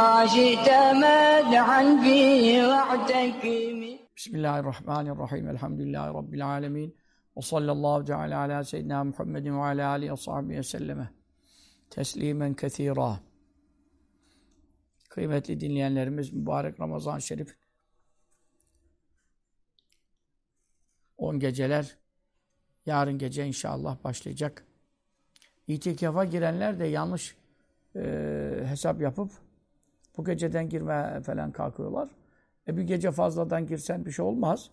بما شئت مدحا فيه واعتكم Bismillahirrahmanirrahim. Elhamdülillahi Rabbil alemin. Ve sallallahu teala ala seyyidina Muhammedin ve ala alihi ve sahbihi ve selleme. Teslimen kethira. Kıymetli dinleyenlerimiz mübarek Ramazan-ı Şerif 10 geceler yarın gece inşallah başlayacak. İtikafa girenler de yanlış e, hesap yapıp bu geceden girme falan kalkıyorlar. E bir gece fazladan girsen bir şey olmaz.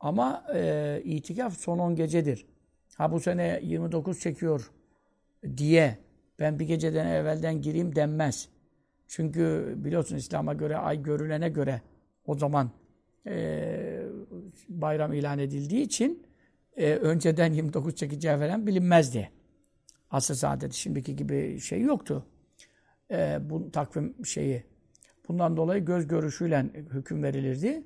Ama e, itikaf son 10 gecedir. Ha bu sene 29 çekiyor diye ben bir geceden evvelden gireyim denmez. Çünkü biliyorsun İslam'a göre ay görülene göre o zaman e, bayram ilan edildiği için e, önceden 29 çekeceği falan bilinmezdi. Asr saadeti şimdiki gibi şey yoktu. E, bu takvim şeyi. Bundan dolayı göz görüşüyle hüküm verilirdi.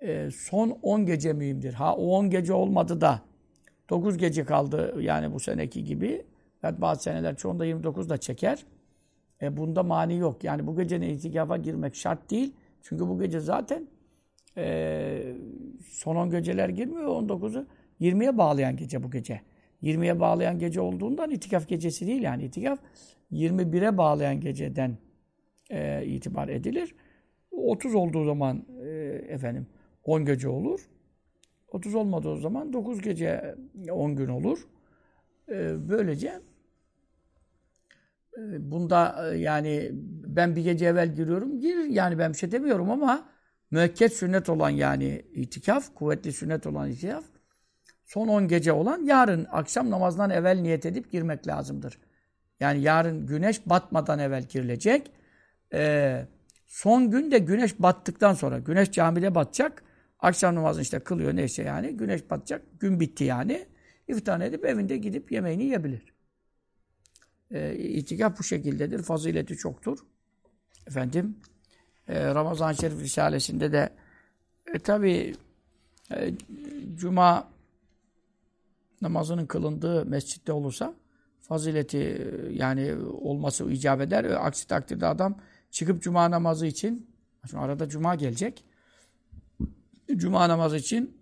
E, son 10 gece mühimdir. Ha o 10 gece olmadı da 9 gece kaldı yani bu seneki gibi. Evet, bazı seneler çoğunda 29 da çeker. E, bunda mani yok. Yani bu gecenin itikafa girmek şart değil. Çünkü bu gece zaten e, son 10 geceler girmiyor. 19'u 20'ye bağlayan gece bu gece. 20'ye bağlayan gece olduğundan itikaf gecesi değil yani. itikaf 21'e bağlayan geceden e, itibar edilir. 30 olduğu zaman e, efendim 10 gece olur. 30 olmadığı zaman 9 gece 10 gün olur. E, böylece e, bunda e, yani ben bir gece evvel giriyorum. Gir yani ben bir şey demiyorum ama müekket sünnet olan yani itikaf, kuvvetli sünnet olan itikaf son 10 gece olan yarın akşam namazdan evvel niyet edip girmek lazımdır. Yani yarın güneş batmadan evvel girilecek. Ee, son gün de güneş battıktan sonra. Güneş camide batacak. Akşam namazını işte kılıyor neyse yani. Güneş batacak. Gün bitti yani. İftar edip evinde gidip yemeğini yiyebilir. Ee, itikaf bu şekildedir. Fazileti çoktur. Efendim e, Ramazan-ı Şerif Risalesi'nde de e, tabi e, Cuma namazının kılındığı mescitte olursa fazileti yani olması icap eder. Aksi takdirde adam çıkıp cuma namazı için şimdi arada cuma gelecek. Cuma namazı için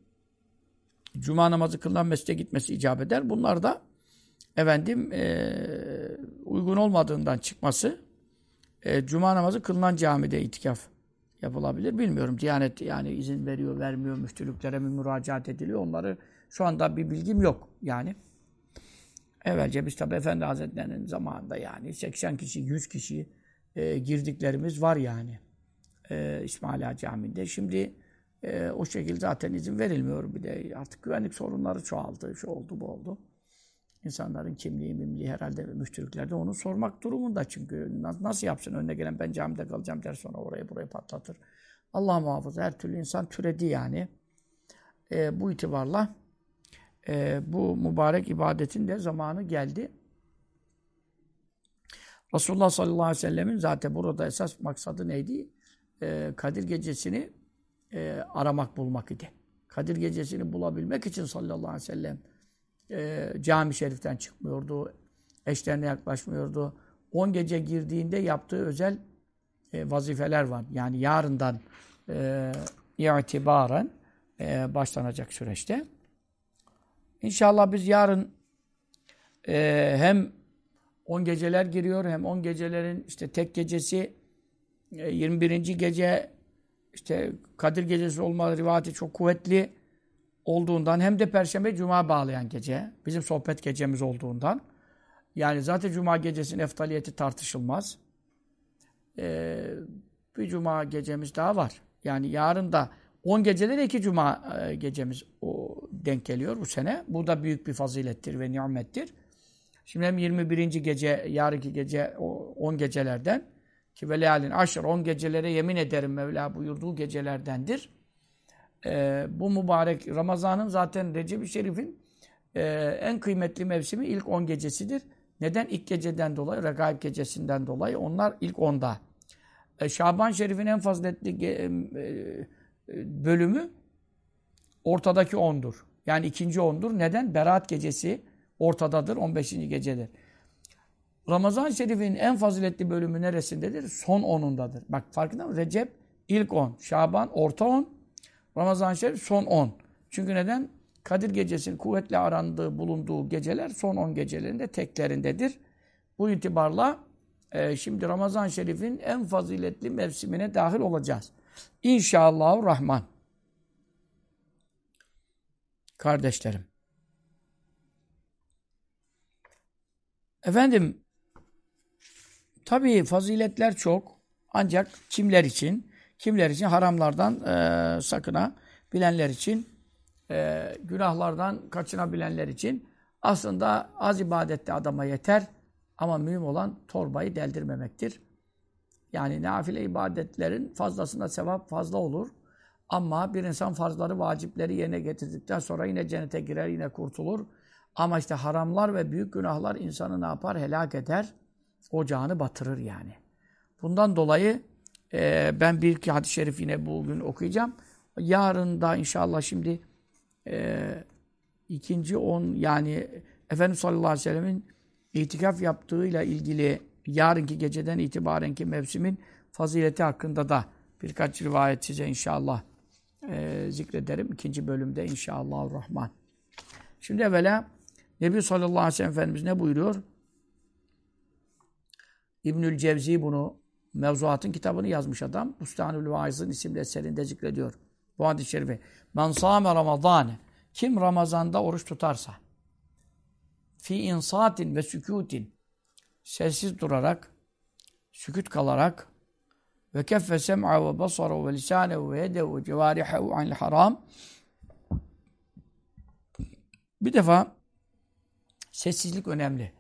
cuma namazı kılınan mescide gitmesi icap eder. Bunlar da efendim e, uygun olmadığından çıkması e, cuma namazı kılınan camide itikaf yapılabilir. Bilmiyorum. Diyanet yani izin veriyor, vermiyor, müftülüklere mi müracaat ediliyor. Onları şu anda bir bilgim yok yani. Evvelce biz tabi Efendi Hazretleri'nin zamanında yani 80 kişi, 100 kişi e, girdiklerimiz var yani. E, İsmaila Camii'nde. Şimdi e, o şekilde zaten izin verilmiyor. Bir de artık güvenlik sorunları çoğaldı. Şu oldu, bu oldu. İnsanların kimliği, mimliği herhalde müftülüklerde onu sormak durumunda. Çünkü nasıl yapsın? Önüne gelen ben camide kalacağım der sonra orayı burayı patlatır. Allah muhafaza her türlü insan türedi yani. E, bu itibarla e, bu mübarek ibadetin de zamanı geldi. Resulullah sallallahu aleyhi ve sellemin zaten burada esas maksadı neydi? E, Kadir gecesini e, aramak, bulmak idi. Kadir gecesini bulabilmek için sallallahu aleyhi ve sellem e, cami şeriften çıkmıyordu. Eşlerine yaklaşmıyordu. 10 gece girdiğinde yaptığı özel e, vazifeler var. Yani yarından e, itibaren e, başlanacak süreçte. İnşallah biz yarın e, hem 10 geceler giriyor hem 10 gecelerin işte tek gecesi e, 21. gece işte Kadir gecesi olma rivayeti çok kuvvetli olduğundan hem de Perşembe Cuma bağlayan gece bizim sohbet gecemiz olduğundan yani zaten Cuma gecesinin eftaliyeti tartışılmaz. Ee, bir Cuma gecemiz daha var. Yani yarın da 10 geceleri iki Cuma e, gecemiz denk geliyor bu sene. Bu da büyük bir fazilettir ve nimettir. Şimdi hem 21. gece, yarınki gece, o 10 gecelerden ki velayalin aşır 10 gecelere yemin ederim Mevla buyurduğu gecelerdendir. Ee, bu mübarek Ramazan'ın zaten Recep-i Şerif'in e, en kıymetli mevsimi ilk 10 gecesidir. Neden? İlk geceden dolayı, Regaib gecesinden dolayı onlar ilk 10'da. E, Şaban Şerif'in en faziletli e, e, bölümü ortadaki 10'dur. Yani ikinci 10'dur. Neden? Berat gecesi ortadadır, 15. gecedir. Ramazan Şerif'in en faziletli bölümü neresindedir? Son 10'undadır. Bak farkında mı? Recep ilk 10, Şaban orta 10, Ramazan Şerif son 10. Çünkü neden? Kadir gecesinin kuvvetle arandığı, bulunduğu geceler son 10 gecelerinde teklerindedir. Bu itibarla e, şimdi Ramazan Şerif'in en faziletli mevsimine dahil olacağız. İnşallah Rahman. Kardeşlerim. Efendim, tabii faziletler çok. Ancak kimler için? Kimler için? Haramlardan e, sakına bilenler için, e, günahlardan kaçınabilenler için aslında az ibadette adama yeter. Ama mühim olan torbayı deldirmemektir. Yani nafile ibadetlerin fazlasında sevap fazla olur. Ama bir insan farzları, vacipleri yerine getirdikten sonra yine cennete girer, yine kurtulur. Ama işte haramlar ve büyük günahlar insanı ne yapar? Helak eder. Ocağını batırır yani. Bundan dolayı e, ben bir iki hadis-i şerif yine bugün okuyacağım. Yarın da inşallah şimdi e, ikinci on yani Efendimiz sallallahu aleyhi ve sellemin itikaf yaptığıyla ilgili yarınki geceden itibarenki mevsimin fazileti hakkında da birkaç rivayet size inşallah e, zikrederim. ikinci bölümde inşallah rahman. Şimdi evvela Nebi sallallahu aleyhi ve sellem Efendimiz ne buyuruyor? İbnül Cevzi bunu Mevzuatın kitabını yazmış adam. Bustanül Vaiz'in isimli eserinde zikrediyor. Bu hadis-i şerifi. Men sâme Ramazâne. Kim Ramazan'da oruç tutarsa fi insatin ve sükutin sessiz durarak sükut kalarak ve keffe sem'a ve basara ve lisâne ve yede ve cevârihehu anil haram bir defa sessizlik önemli.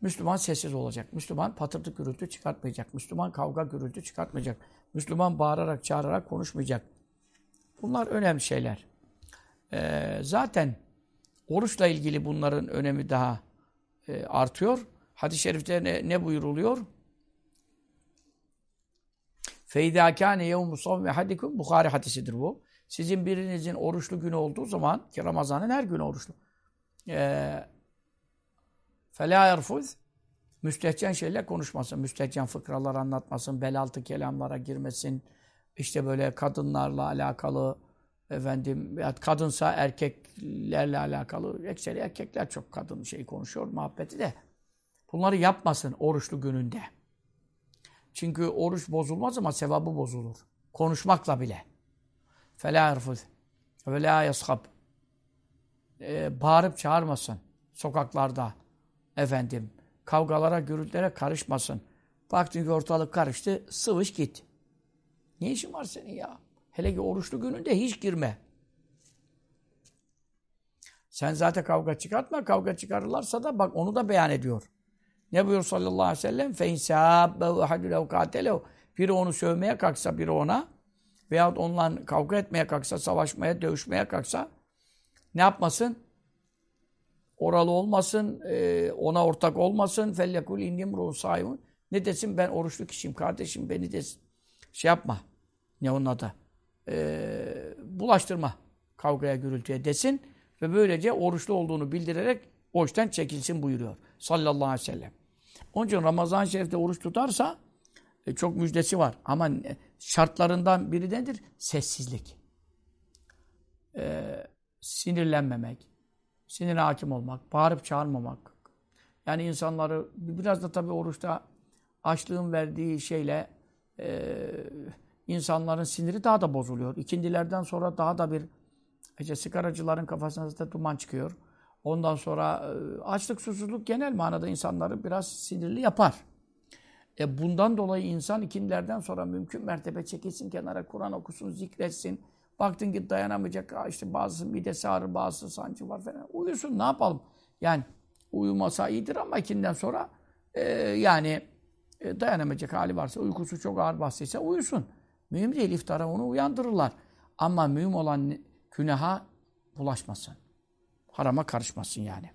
Müslüman sessiz olacak. Müslüman patırtı gürültü çıkartmayacak. Müslüman kavga gürültü çıkartmayacak. Müslüman bağırarak, çağırarak konuşmayacak. Bunlar önemli şeyler. Ee, zaten oruçla ilgili bunların önemi daha e, artıyor. Hadis-i şerifte ne, ne buyuruluyor? فَاِذَا كَانَ يَوْمُ صَوْمِ hadikum Bukhari hadisidir bu. Sizin birinizin oruçlu günü olduğu zaman ki Ramazan'ın her günü oruçlu. Ee, فَلَا يَرْفُذْ Müstehcen şeyler konuşmasın. Müstehcen fıkralar anlatmasın. Belaltı kelamlara girmesin. İşte böyle kadınlarla alakalı efendim kadınsa erkeklerle alakalı. Ekseri erkekler çok kadın şey konuşuyor muhabbeti de. Bunları yapmasın oruçlu gününde. Çünkü oruç bozulmaz ama sevabı bozulur. Konuşmakla bile. فَلَا يَرْفُذْ وَلَا يَسْخَبْ ee, Bağırıp çağırmasın sokaklarda efendim kavgalara, gürültülere karışmasın. Baktın ki ortalık karıştı, sıvış git. Ne işin var senin ya? Hele ki oruçlu gününde hiç girme. Sen zaten kavga çıkartma. Kavga çıkarırlarsa da bak onu da beyan ediyor. Ne buyuruyor sallallahu aleyhi ve sellem? فَاِنْ سَابَّهُ اَحَدُ لَوْ قَاتَلَهُ Biri onu sövmeye kalksa, biri ona veyahut onunla kavga etmeye kalksa, savaşmaya, dövüşmeye kalksa ne yapmasın? oralı olmasın, e, ona ortak olmasın. Fellekul innim ruhsayun. Ne desin ben oruçlu kişiyim kardeşim beni desin. Şey yapma. Ne onun adı? E, bulaştırma kavgaya gürültüye desin. Ve böylece oruçlu olduğunu bildirerek o işten çekilsin buyuruyor. Sallallahu aleyhi ve sellem. Onun için Ramazan-ı Şerif'te oruç tutarsa e, çok müjdesi var. Ama şartlarından biri nedir? Sessizlik. E, sinirlenmemek sinir hakim olmak, bağırıp çağırmamak. Yani insanları biraz da tabii oruçta açlığın verdiği şeyle e, insanların siniri daha da bozuluyor. İkindilerden sonra daha da bir işte sigaracıların kafasına da duman çıkıyor. Ondan sonra e, açlık, susuzluk genel manada insanları biraz sinirli yapar. E bundan dolayı insan ikindilerden sonra mümkün mertebe çekilsin kenara, Kur'an okusun, zikretsin, Baktın ki dayanamayacak. işte bazı midesi ağrır, bazı sancı var falan. Uyusun ne yapalım? Yani uyumasa iyidir ama ikinden sonra e, yani e, dayanamayacak hali varsa, uykusu çok ağır bastıysa uyusun. Mühim değil, iftara onu uyandırırlar. Ama mühim olan günaha bulaşmasın. Harama karışmasın yani.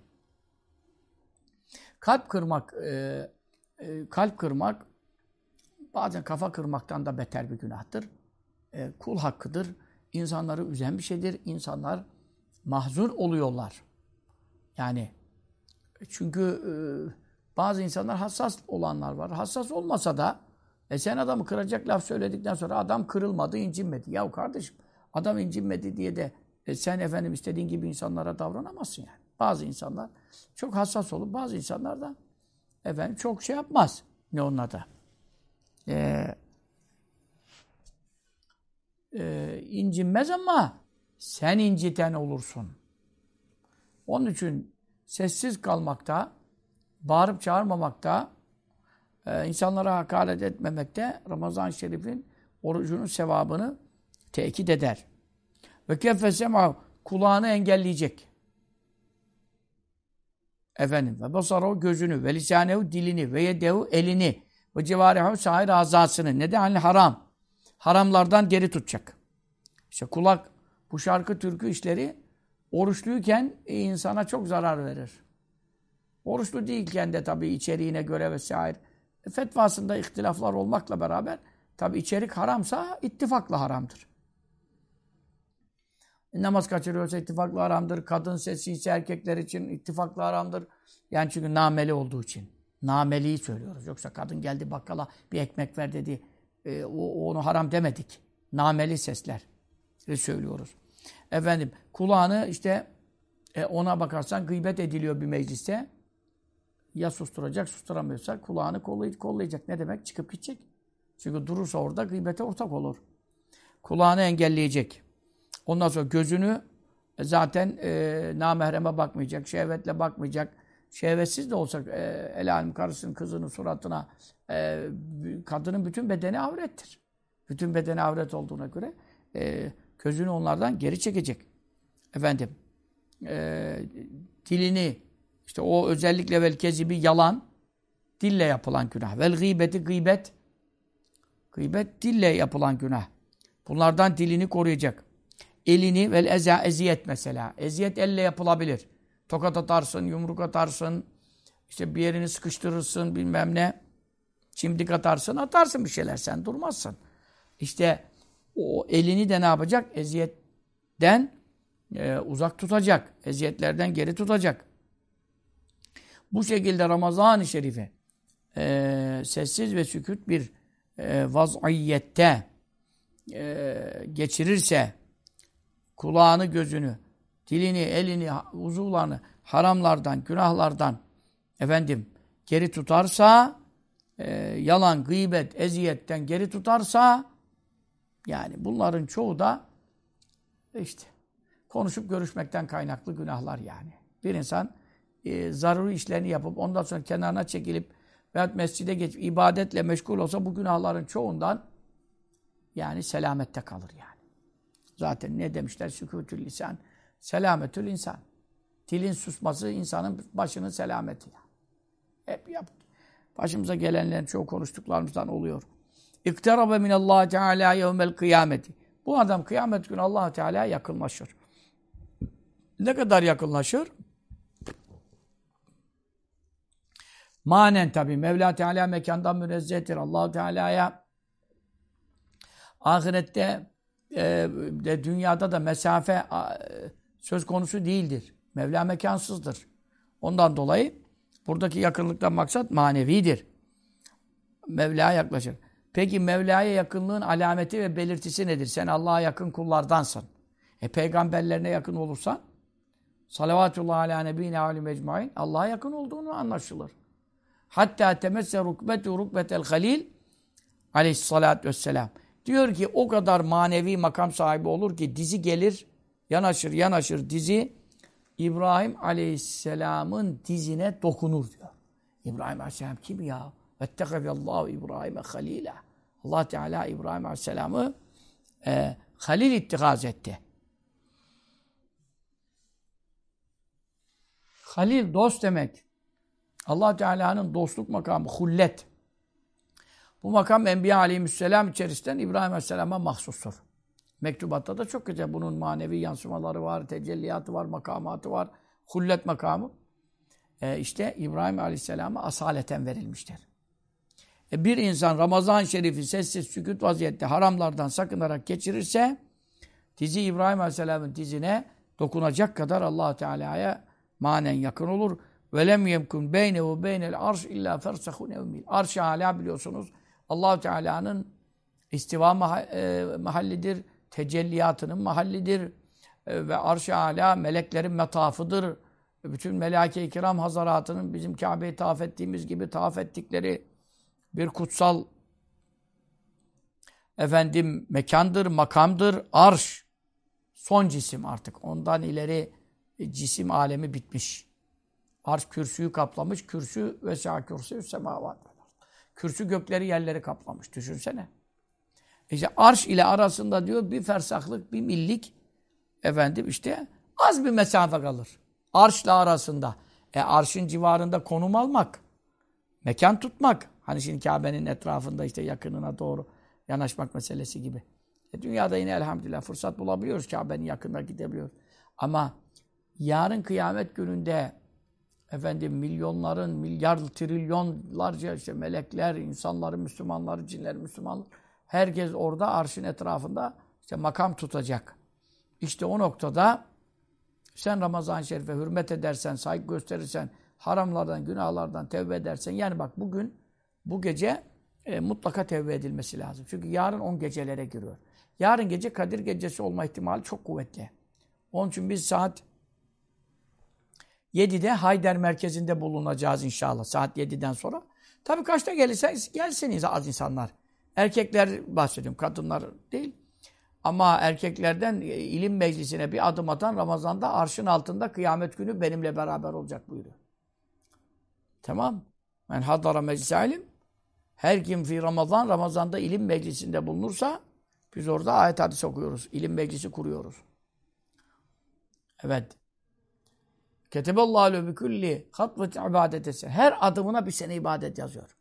Kalp kırmak, e, e, kalp kırmak bazen kafa kırmaktan da beter bir günahtır. E, kul hakkıdır. İnsanları üzen bir şeydir. İnsanlar mahzun oluyorlar. Yani çünkü e, bazı insanlar hassas olanlar var. Hassas olmasa da e sen adamı kıracak laf söyledikten sonra adam kırılmadı, incinmedi. Ya kardeşim adam incinmedi diye de e, sen efendim istediğin gibi insanlara davranamazsın yani. Bazı insanlar çok hassas olup bazı insanlar da efendim çok şey yapmaz. Ne onun adı? Ee, e, incinmez ama sen inciten olursun. Onun için sessiz kalmakta, bağırıp çağırmamakta, e, insanlara hakaret etmemekte Ramazan-ı Şerif'in orucunun sevabını tekit eder. Ve keffe kulağını engelleyecek. Efendim ve basarahu gözünü ve lisanehu dilini ve yedehu elini ve cevarihu sahir azasını ne de hani haram. Haramlardan geri tutacak. İşte kulak bu şarkı türkü işleri oruçluyken insana çok zarar verir. Oruçlu değilken de tabii içeriğine göre vesaire. Fetvasında ihtilaflar olmakla beraber tabii içerik haramsa ittifakla haramdır. Namaz kaçırıyorsa ittifakla haramdır. Kadın sesi ise erkekler için ittifakla haramdır. Yani çünkü nameli olduğu için. Nameliyi söylüyoruz. Yoksa kadın geldi bakkala bir ekmek ver dedi. E, o, onu haram demedik. Nameli sesler söylüyoruz. Efendim kulağını işte e, ona bakarsan gıybet ediliyor bir mecliste. Ya susturacak, susturamıyorsa kulağını kollayacak. Ne demek? Çıkıp gidecek. Çünkü durursa orada gıybete ortak olur. Kulağını engelleyecek. Ondan sonra gözünü e, zaten e, namahreme bakmayacak, şehvetle bakmayacak. Şehvetsiz de olsa e, el alem karısının, kızının suratına e, kadının bütün bedeni avrettir. Bütün bedeni avret olduğuna göre e, gözünü onlardan geri çekecek. Efendim, e, dilini, işte o özellikle vel kezibi yalan, dille yapılan günah. Vel gıybeti gıybet, gıybet dille yapılan günah. Bunlardan dilini koruyacak. Elini vel eza eziyet mesela. Eziyet elle yapılabilir. Tokat atarsın, yumruk atarsın, işte bir yerini sıkıştırırsın bilmem ne. Çimdik atarsın, atarsın bir şeyler sen durmazsın. İşte o elini de ne yapacak? Eziyetten e, uzak tutacak. Eziyetlerden geri tutacak. Bu şekilde Ramazan-ı Şerif'e e, sessiz ve sükut bir e, vaz'iyyette e, geçirirse kulağını, gözünü, dilini, elini, uzuvlarını haramlardan, günahlardan efendim geri tutarsa e, yalan, gıybet, eziyetten geri tutarsa yani bunların çoğu da işte konuşup görüşmekten kaynaklı günahlar yani. Bir insan e, zaruri işlerini yapıp ondan sonra kenarına çekilip veyahut mescide geçip ibadetle meşgul olsa bu günahların çoğundan yani selamette kalır yani. Zaten ne demişler? Sükûtül lisan, selametül insan. Dilin susması insanın başının selameti. Hep yap. Başımıza gelenlerin çoğu konuştuklarımızdan oluyor. İktarabe minallah Teala yevmel kıyameti. Bu adam kıyamet günü allah Teala yakınlaşır. Ne kadar yakınlaşır? Manen tabi. Mevla Teala mekandan münezzehtir. allah Teala'ya ahirette e, dünyada da mesafe söz konusu değildir. Mevla mekansızdır. Ondan dolayı buradaki yakınlıktan maksat manevidir. Mevla'ya yaklaşır. Peki Mevla'ya yakınlığın alameti ve belirtisi nedir? Sen Allah'a yakın kullardansın. E peygamberlerine yakın olursan salavatullah ala nebine alim ecmain Allah'a yakın olduğunu anlaşılır. Hatta temesse rukbetu rukbetel halil aleyhissalatü vesselam. Diyor ki o kadar manevi makam sahibi olur ki dizi gelir, yanaşır yanaşır dizi İbrahim aleyhisselamın dizine dokunur diyor. İbrahim aleyhisselam kim ya? Vettekefallahu İbrahim'e halila. Allah Teala İbrahim Aleyhisselam'ı e, halil ittikaz etti. Halil dost demek. Allah Teala'nın dostluk makamı hullet. Bu makam Enbiya aleyhisselam içerisinden İbrahim aleyhisselama mahsustur. Mektubatta da çok güzel. Bunun manevi yansımaları var, tecelliyatı var, makamatı var. Hullet makamı. E işte İbrahim aleyhisselama asaleten verilmiştir. E bir insan Ramazan-ı Şerif'i sessiz sükut vaziyette haramlardan sakınarak geçirirse dizi İbrahim aleyhisselamın dizine dokunacak kadar allah Teala'ya manen yakın olur. Lem yemkun beynehu beynel arş illa fersahun evmil. Arş-ı hala biliyorsunuz allah Teala'nın istiva mahallidir, tecelliyatının mahallidir e, ve arş-ı âlâ meleklerin metafıdır. Bütün melaike-i kiram hazaratının bizim Kabe'yi tavaf ettiğimiz gibi tavaf ettikleri bir kutsal efendim mekandır, makamdır, arş. Son cisim artık. Ondan ileri cisim alemi bitmiş. Arş kürsüyü kaplamış. Kürsü ve sâ kürsü semavat. Kürsü gökleri yerleri kaplamış. Düşünsene. İşte arş ile arasında diyor bir fersahlık, bir millik efendim işte az bir mesafe kalır. Arşla arasında. E arşın civarında konum almak, mekan tutmak. Hani şimdi Kabe'nin etrafında işte yakınına doğru yanaşmak meselesi gibi. E dünyada yine elhamdülillah fırsat bulabiliyoruz. Kabe'nin yakınına gidebiliyoruz. Ama yarın kıyamet gününde efendim milyonların, milyar, trilyonlarca işte melekler, insanları, Müslümanları, cinleri, Müslümanlar Herkes orada arşın etrafında işte makam tutacak. İşte o noktada sen Ramazan-ı Şerif'e hürmet edersen, saygı gösterirsen, haramlardan, günahlardan tevbe edersen, yani bak bugün, bu gece e, mutlaka tevbe edilmesi lazım. Çünkü yarın 10 gecelere giriyor. Yarın gece Kadir gecesi olma ihtimali çok kuvvetli. Onun için biz saat 7'de Hayder merkezinde bulunacağız inşallah. Saat 7'den sonra. Tabii kaçta gelirseniz gelsiniz az insanlar. Erkekler bahsediyorum, kadınlar değil. Ama erkeklerden e, ilim meclisine bir adım atan Ramazan'da arşın altında kıyamet günü benimle beraber olacak buyuruyor. Tamam. Men hadara meclis ilim. Her kim fi Ramazan, Ramazan'da ilim meclisinde bulunursa biz orada ayet hadis okuyoruz. İlim meclisi kuruyoruz. Evet. Keteballahu bi kulli hatvet ibadetesi. Her adımına bir sene ibadet yazıyor.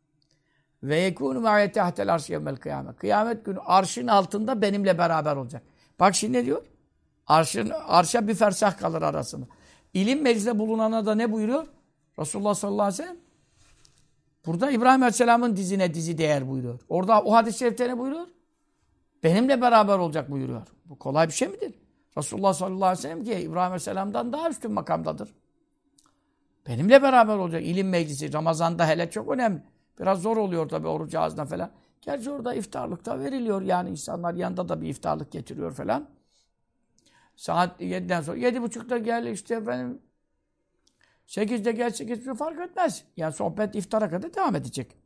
Ve yekûnü ma'ye tehtel arş yevmel kıyamet. Kıyamet günü arşın altında benimle beraber olacak. Bak şimdi ne diyor? Arşın, arşa bir fersah kalır arasında. İlim meclisinde bulunana da ne buyuruyor? Resulullah sallallahu aleyhi ve sellem burada İbrahim Aleyhisselam'ın dizine dizi değer buyuruyor. Orada o hadis-i şerifte ne buyuruyor? Benimle beraber olacak buyuruyor. Bu kolay bir şey midir? Resulullah sallallahu aleyhi ve sellem ki İbrahim Aleyhisselam'dan daha üstün makamdadır. Benimle beraber olacak. İlim meclisi Ramazan'da hele çok önemli. Biraz zor oluyor tabii oruç ağzına falan. Gerçi orada iftarlıkta veriliyor yani insanlar yanında da bir iftarlık getiriyor falan. Saat 7'den sonra 7.30'da gel işte efendim 8'de gel 8 fark etmez. Yani sohbet iftara kadar devam edecek.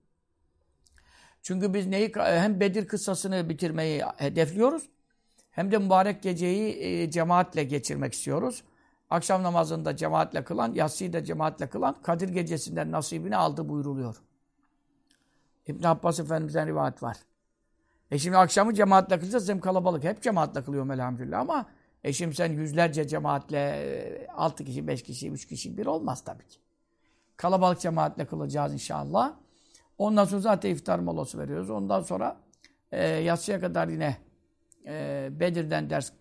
Çünkü biz neyi hem Bedir kıssasını bitirmeyi hedefliyoruz. Hem de mübarek geceyi e, cemaatle geçirmek istiyoruz. Akşam namazında cemaatle kılan, yatsıyı da cemaatle kılan Kadir gecesinden nasibini aldı buyruluyor. İbn Abbas Efendimiz'den rivayet var. E şimdi akşamı cemaatle kılacağız hem kalabalık. Hep cemaatle kılıyorum elhamdülillah ama e şimdi sen yüzlerce cemaatle e, altı kişi, beş kişi, üç kişi bir olmaz tabii ki. Kalabalık cemaatle kılacağız inşallah. Ondan sonra zaten iftar molası veriyoruz. Ondan sonra e, yatsıya kadar yine e, Bedir'den ders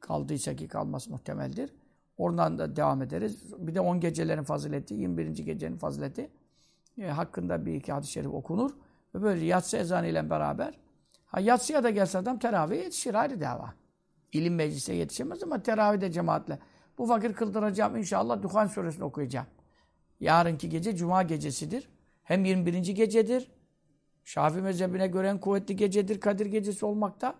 kaldıysa ki kalması muhtemeldir. Oradan da devam ederiz. Bir de 10 gecelerin fazileti, 21. gecenin fazileti e, hakkında bir iki hadis-i şerif okunur. Ve böyle yatsı ezanı ile beraber ha, yatsıya da gelse adam teravih yetişir ayrı dava. İlim meclise yetişemez ama teravih de cemaatle. Bu fakir kıldıracağım inşallah Duhan suresini okuyacağım. Yarınki gece cuma gecesidir. Hem 21. gecedir. Şafii mezhebine göre en kuvvetli gecedir. Kadir gecesi olmakta.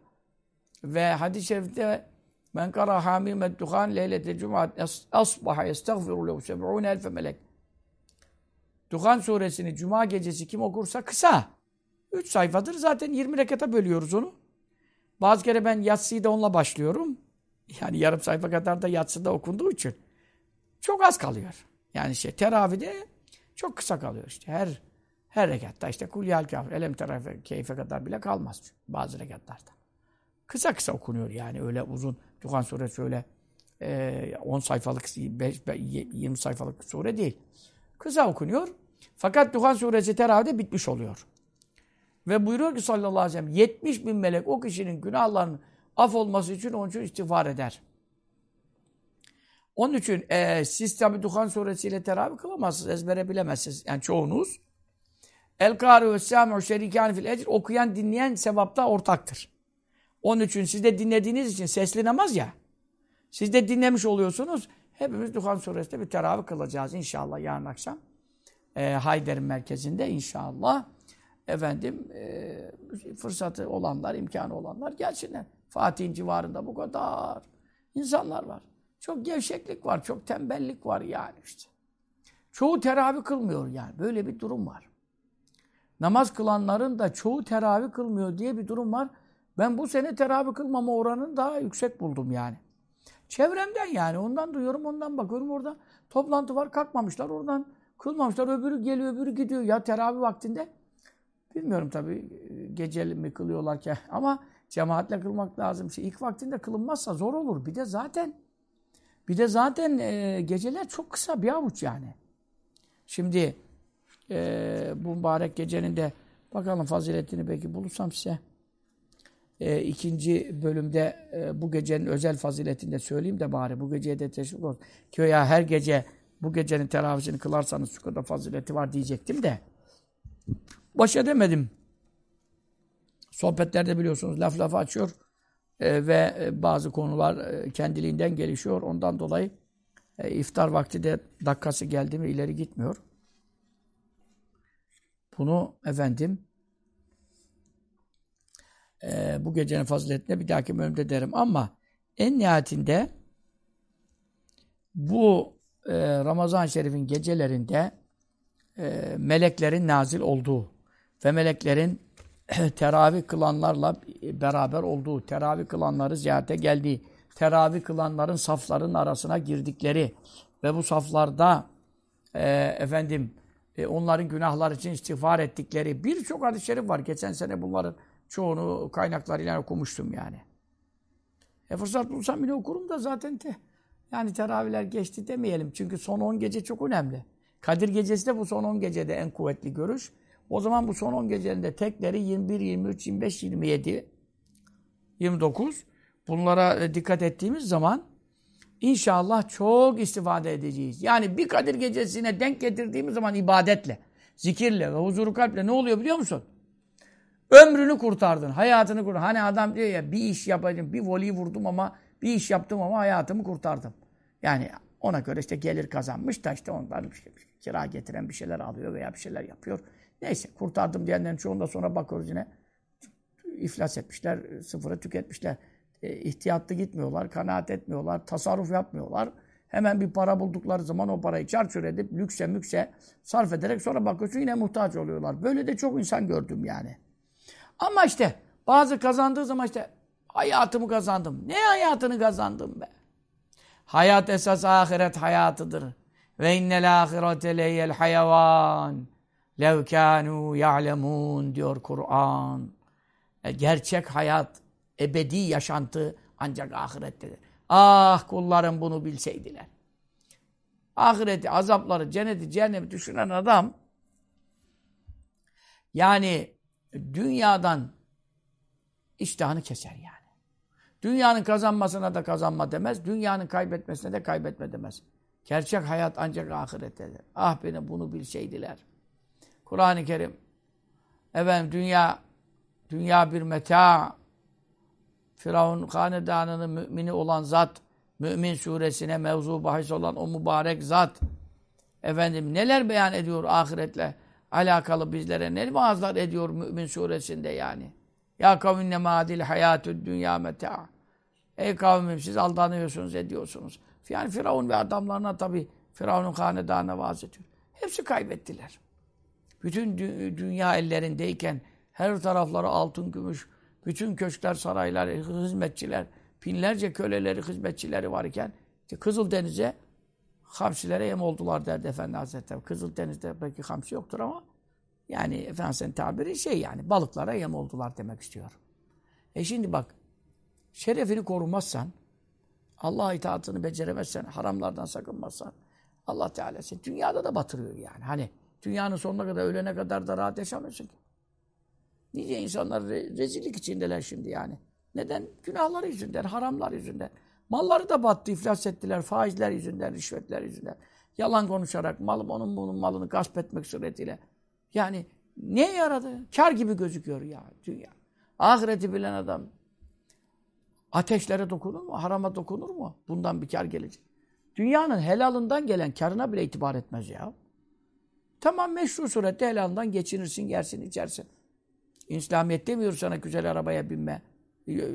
Ve hadis-i şerifte men kara hamimet duhan leylete cumaat asbaha yestagfiru lehu seb'un elfe melek. Duhan suresini cuma gecesi kim okursa kısa. Üç sayfadır. Zaten 20 rekata bölüyoruz onu. Bazı kere ben yatsıyı da onunla başlıyorum. Yani yarım sayfa kadar da yatsıda okunduğu için. Çok az kalıyor. Yani şey teravide çok kısa kalıyor işte. Her her rekatta işte kul yal kafir, elem terafe, keyfe kadar bile kalmaz bazı rekatlarda. Kısa kısa okunuyor yani öyle uzun. Duhan suresi öyle e, 10 sayfalık, 5, 20 sayfalık sure değil. Kısa okunuyor. Fakat Duhan suresi teravide bitmiş oluyor. Ve buyuruyor ki sallallahu aleyhi ve sellem 70 bin melek o kişinin günahlarının af olması için onun için istiğfar eder. Onun için e, siz tabi Duhan suresiyle teravih kılamazsınız. Ezbere bilemezsiniz. Yani çoğunuz. El kâru ve sâmi'u şerikâni fil ecr. Okuyan, dinleyen sevapta ortaktır. Onun için siz de dinlediğiniz için sesli namaz ya. Siz de dinlemiş oluyorsunuz. Hepimiz Duhan suresinde bir teravih kılacağız inşallah yarın akşam. E, Hayder'in merkezinde inşallah. Efendim e, fırsatı olanlar, imkanı olanlar gelsinler. Fatih'in civarında bu kadar insanlar var. Çok gevşeklik var, çok tembellik var yani işte. Çoğu teravih kılmıyor yani. Böyle bir durum var. Namaz kılanların da çoğu teravih kılmıyor diye bir durum var. Ben bu sene teravih kılmama oranını daha yüksek buldum yani. Çevremden yani. Ondan duyuyorum, ondan bakıyorum. Orada toplantı var, kalkmamışlar. Oradan kılmamışlar. Öbürü geliyor, öbürü gidiyor. Ya teravih vaktinde bilmiyorum tabii geceli mi kılıyorlar ki ama cemaatle kılmak lazım. Şey, ilk vaktinde kılınmazsa zor olur. Bir de zaten bir de zaten e, geceler çok kısa bir avuç yani. Şimdi e, bu mübarek gecenin de bakalım faziletini belki bulursam size e, ikinci bölümde e, bu gecenin özel faziletini de söyleyeyim de bari bu geceye de teşvik olsun. Ki ya her gece bu gecenin teravisini kılarsanız şu kadar fazileti var diyecektim de başa demedim. Sohbetlerde biliyorsunuz laf lafı açıyor e, ve e, bazı konular e, kendiliğinden gelişiyor. Ondan dolayı e, iftar vakti de dakikası geldi mi ileri gitmiyor. Bunu efendim e, bu gecenin faziletine bir dahaki bölümde derim. Ama en nihayetinde bu e, Ramazan-ı Şerif'in gecelerinde e, meleklerin nazil olduğu ve meleklerin teravih kılanlarla beraber olduğu, teravih kılanları ziyarete geldiği, teravih kılanların safların arasına girdikleri ve bu saflarda e, efendim e, onların günahlar için istiğfar ettikleri birçok hadis-i şerif var. Geçen sene bunların çoğunu kaynaklarıyla okumuştum yani. E fırsat bulsam yine okurum da zaten te, yani teravihler geçti demeyelim. Çünkü son 10 gece çok önemli. Kadir gecesi de bu son 10 gecede en kuvvetli görüş. O zaman bu son 10 gecenin de tekleri 21, 23, 25, 27, 29. Bunlara dikkat ettiğimiz zaman inşallah çok istifade edeceğiz. Yani bir Kadir gecesine denk getirdiğimiz zaman ibadetle, zikirle ve huzuru kalple ne oluyor biliyor musun? Ömrünü kurtardın, hayatını kurtardın. Hani adam diyor ya bir iş yapacağım, bir voleyi vurdum ama bir iş yaptım ama hayatımı kurtardım. Yani ona göre işte gelir kazanmış da işte ondan şey, kira getiren bir şeyler alıyor veya bir şeyler yapıyor. Neyse kurtardım diyenlerin çoğunda sonra bakıyoruz yine iflas etmişler, sıfıra tüketmişler. E, ihtiyatlı gitmiyorlar, kanaat etmiyorlar, tasarruf yapmıyorlar. Hemen bir para buldukları zaman o parayı çarçur edip lükse mükse sarf ederek sonra bakıyorsun yine muhtaç oluyorlar. Böyle de çok insan gördüm yani. Ama işte bazı kazandığı zaman işte hayatımı kazandım. Ne hayatını kazandım be? Hayat esas ahiret hayatıdır. Ve innel ahirete leyel hayvan. Lev kânû ya'lemûn diyor Kur'an. E, gerçek hayat, ebedi yaşantı ancak ahirettedir. Ah kullarım bunu bilseydiler. Ahireti, azapları, cenneti, cehennemi düşünen adam yani dünyadan iştahını keser yani. Dünyanın kazanmasına da kazanma demez, dünyanın kaybetmesine de kaybetme demez. Gerçek hayat ancak ahirettedir. Ah beni bunu bilseydiler. Kur'an-ı Kerim efendim dünya dünya bir meta Firavun hanedanının mümini olan zat Mümin suresine mevzu bahis olan o mübarek zat efendim neler beyan ediyor ahiretle alakalı bizlere ne vaazlar ediyor Mümin suresinde yani. Ya kavminne madil hayatü dünya meta. Ey kavmim siz aldanıyorsunuz ediyorsunuz. Yani Firavun ve adamlarına tabi Firavun'un hanedanına vaaz ediyor. Hepsi kaybettiler. Bütün dü dünya ellerindeyken her tarafları altın, gümüş, bütün köşkler, saraylar, hizmetçiler, binlerce köleleri, hizmetçileri varken işte Kızıldeniz'e hamsilere yem oldular derdi Efendi Hazretleri. Kızıldeniz'de belki hamsi yoktur ama yani Efendimiz'in tabiri şey yani balıklara yem oldular demek istiyor. E şimdi bak şerefini korumazsan Allah itaatını beceremezsen, haramlardan sakınmazsan Allah Teala seni dünyada da batırıyor yani. Hani dünyanın sonuna kadar, ölene kadar da rahat yaşamıyorsun ki. Nice insanlar re- rezillik içindeler şimdi yani. Neden? Günahları yüzünden, haramlar yüzünden. Malları da battı, iflas ettiler. Faizler yüzünden, rüşvetler yüzünden. Yalan konuşarak, malım onun bunun malını gasp etmek suretiyle. Yani ne yaradı? Kar gibi gözüküyor ya dünya. Ahireti bilen adam ateşlere dokunur mu? Harama dokunur mu? Bundan bir kar gelecek. Dünyanın helalından gelen karına bile itibar etmez ya. Tamam meşru surette helalından geçinirsin, yersin, içersin. İslamiyet demiyor sana güzel arabaya binme, e,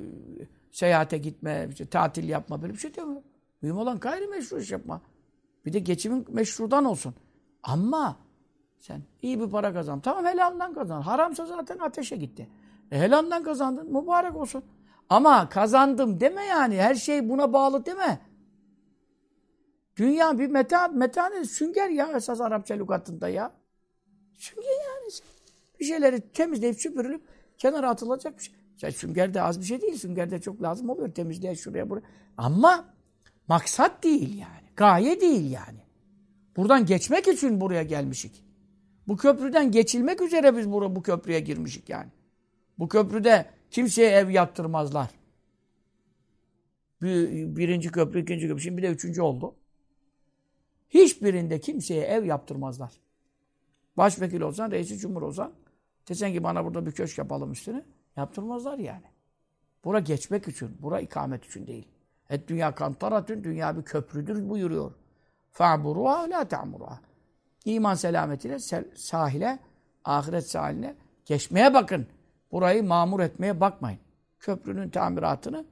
seyahate gitme, işte tatil yapma böyle bir şey demiyor. Mühim olan gayrimeşru iş yapma. Bir de geçimin meşrudan olsun. Ama sen iyi bir para kazan. Tamam helalından kazan. Haramsa zaten ateşe gitti. E, helalından kazandın. Mübarek olsun. Ama kazandım deme yani. Her şey buna bağlı deme. Dünya bir meta, meta ne? Sünger ya esas Arapça lügatında ya. Sünger yani. Bir şeyleri temizleyip süpürülüp kenara atılacak bir şey. Ya sünger de az bir şey değil. Sünger de çok lazım oluyor. Temizliğe şuraya buraya. Ama maksat değil yani. Gaye değil yani. Buradan geçmek için buraya gelmişik. Bu köprüden geçilmek üzere biz bu, bu köprüye girmişik yani. Bu köprüde kimseye ev yaptırmazlar. Bir, birinci köprü, ikinci köprü. Şimdi bir de üçüncü oldu. Hiçbirinde kimseye ev yaptırmazlar. Başvekil olsan, reisi cumhur olsan, desen ki bana burada bir köşk yapalım üstüne. Yaptırmazlar yani. Bura geçmek için, bura ikamet için değil. Et dünya kantaratün, dünya bir köprüdür buyuruyor. Fa'buruha la ta'muruha. İman selametiyle sahile, ahiret sahiline geçmeye bakın. Burayı mamur etmeye bakmayın. Köprünün tamiratını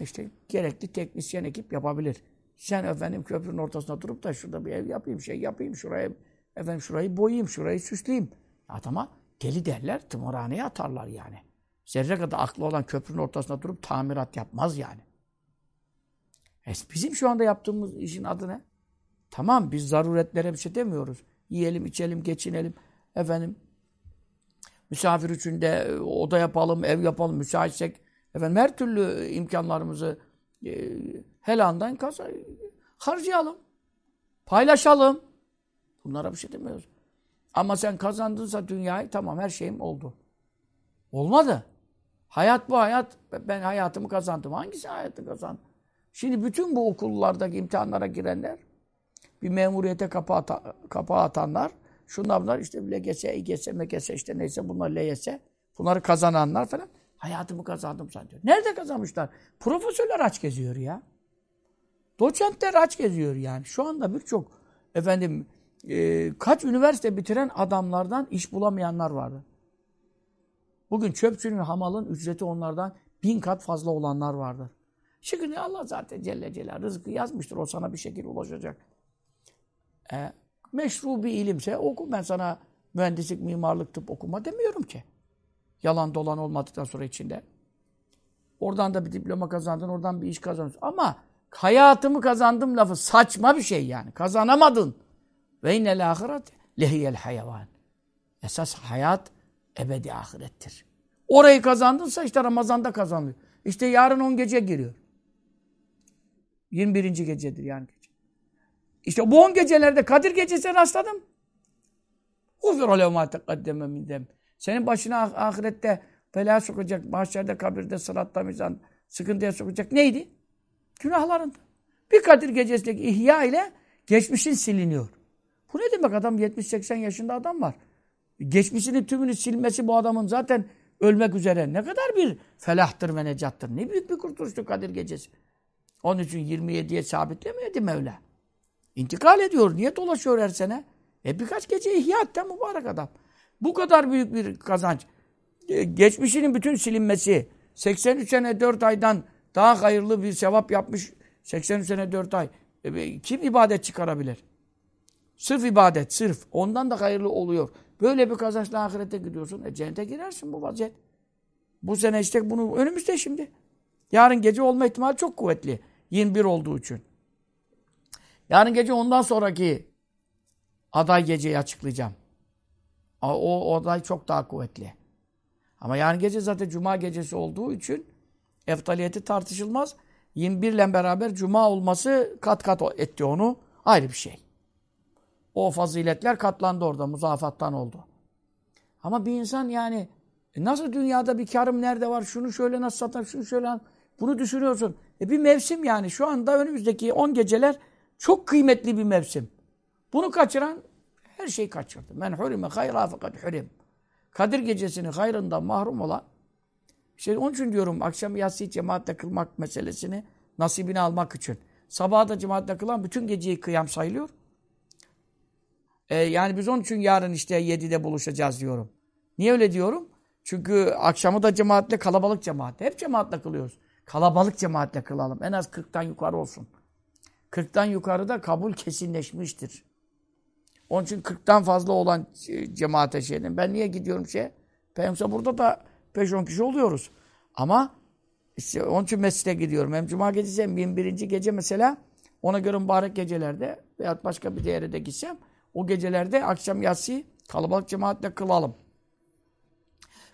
işte gerekli teknisyen ekip yapabilir. Sen efendim köprünün ortasında durup da şurada bir ev yapayım, şey yapayım, şuraya efendim şurayı boyayayım, şurayı süsleyeyim. Adama deli derler, tımarhaneye atarlar yani. Zerre kadar aklı olan köprünün ortasında durup tamirat yapmaz yani. E bizim şu anda yaptığımız işin adı ne? Tamam biz zaruretlere bir şey demiyoruz. Yiyelim, içelim, geçinelim. Efendim misafir için de e, oda yapalım, ev yapalım, müsaitsek efendim her türlü imkanlarımızı e, helandan kasa harcayalım. Paylaşalım. Bunlara bir şey demiyoruz. Ama sen kazandınsa dünyayı tamam her şeyim oldu. Olmadı. Hayat bu hayat. Ben hayatımı kazandım. Hangisi hayatı kazandı? Şimdi bütün bu okullardaki imtihanlara girenler, bir memuriyete kapağı, ata, kapağı atanlar, şunlar bunlar işte LGS, İGS, MGS işte neyse bunlar LYS, bunları kazananlar falan hayatımı kazandım sanıyor. Nerede kazanmışlar? Profesörler aç geziyor ya. Doçentler aç geziyor yani. Şu anda birçok efendim e, kaç üniversite bitiren adamlardan iş bulamayanlar vardı. Bugün çöpçünün, hamalın ücreti onlardan bin kat fazla olanlar vardır. Şükür Allah zaten Celle Celal rızkı yazmıştır. O sana bir şekilde ulaşacak. E, meşru bir ilimse oku. Ben sana mühendislik, mimarlık, tıp okuma demiyorum ki. Yalan dolan olmadıktan sonra içinde. Oradan da bir diploma kazandın, oradan bir iş kazandın. Ama hayatımı kazandım lafı saçma bir şey yani. Kazanamadın. Ve innel ahiret lehiyel hayvan. Esas hayat ebedi ahirettir. Orayı kazandınsa işte Ramazan'da kazanıyor. İşte yarın 10 gece giriyor. 21. gecedir yani gece. İşte bu 10 gecelerde Kadir gecesine rastladım. Ufir levma teqaddeme min dem. Senin başına ah ahirette bela sokacak, mahşerde, kabirde, sıratta, mizan, sıkıntıya sokacak neydi? Günahlarında. Bir Kadir gecesindeki ihya ile geçmişin siliniyor. Bu ne demek adam 70-80 yaşında adam var. Geçmişinin tümünü silmesi bu adamın zaten ölmek üzere ne kadar bir felahtır ve necattır. Ne büyük bir kurtuluştur Kadir gecesi. Onun için 27'ye sabitlemedi Mevla. İntikal ediyor. Niye dolaşıyor her sene? E birkaç gece ihya etti mübarek adam. Bu kadar büyük bir kazanç. E, geçmişinin bütün silinmesi. 83 sene 4 aydan daha hayırlı bir sevap yapmış. 83 sene 4 ay. E, kim ibadet çıkarabilir? Sırf ibadet, sırf. Ondan da hayırlı oluyor. Böyle bir kazançla ahirete gidiyorsun. E cennete girersin bu vaziyet. Bu sene işte bunu önümüzde şimdi. Yarın gece olma ihtimali çok kuvvetli. 21 olduğu için. Yarın gece ondan sonraki aday geceyi açıklayacağım. O, o aday çok daha kuvvetli. Ama yarın gece zaten cuma gecesi olduğu için eftaliyeti tartışılmaz. 21 ile beraber cuma olması kat kat etti onu. Ayrı bir şey. O faziletler katlandı orada. Muzafattan oldu. Ama bir insan yani E nasıl dünyada bir karım nerede var? Şunu şöyle nasıl satar, şunu şöyle Bunu düşünüyorsun. E bir mevsim yani. Şu anda önümüzdeki 10 geceler çok kıymetli bir mevsim. Bunu kaçıran her şeyi kaçırdı. Men hurime hayra fakat hurim. Kadir gecesinin hayrından mahrum olan işte onun için diyorum akşam yatsı cemaatle kılmak meselesini nasibini almak için. Sabaha da cemaatle kılan bütün geceyi kıyam sayılıyor. Ee, yani biz onun için yarın işte 7'de buluşacağız diyorum. Niye öyle diyorum? Çünkü akşamı da cemaatle, kalabalık cemaatle. Hep cemaatle kılıyoruz. Kalabalık cemaatle kılalım. En az 40'tan yukarı olsun. 40'tan yukarıda kabul kesinleşmiştir. Onun için 40'tan fazla olan cemaate şeyden. Ben niye gidiyorum şeye? Peygamber burada da 5-10 kişi oluyoruz. Ama işte onun için mescide gidiyorum. Hem cuma gecesi hem bin birinci gece mesela ona göre mübarek gecelerde veya başka bir yere de gitsem o gecelerde akşam yatsı kalabalık cemaatle kılalım.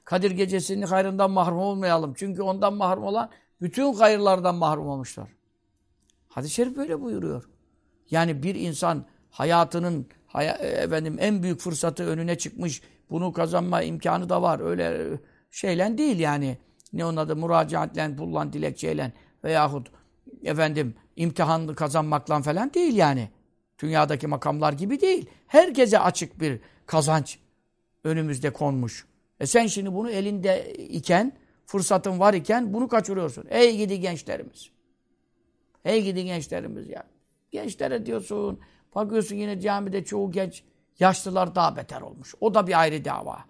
Kadir gecesinin hayrından mahrum olmayalım. Çünkü ondan mahrum olan bütün hayırlardan mahrum olmuşlar. Hadis-i şerif böyle buyuruyor. Yani bir insan hayatının hay efendim en büyük fırsatı önüne çıkmış. Bunu kazanma imkanı da var. Öyle şeyle değil yani. Ne onun adı? Muracaatle, pulla, dilekçeyle veyahut efendim imtihanı kazanmakla falan değil yani. Dünyadaki makamlar gibi değil. Herkese açık bir kazanç önümüzde konmuş. E sen şimdi bunu elinde iken, fırsatın var iken bunu kaçırıyorsun. Ey gidi gençlerimiz. Ey gidi gençlerimiz ya. Gençlere diyorsun, bakıyorsun yine camide çoğu genç, yaşlılar daha beter olmuş. O da bir ayrı dava.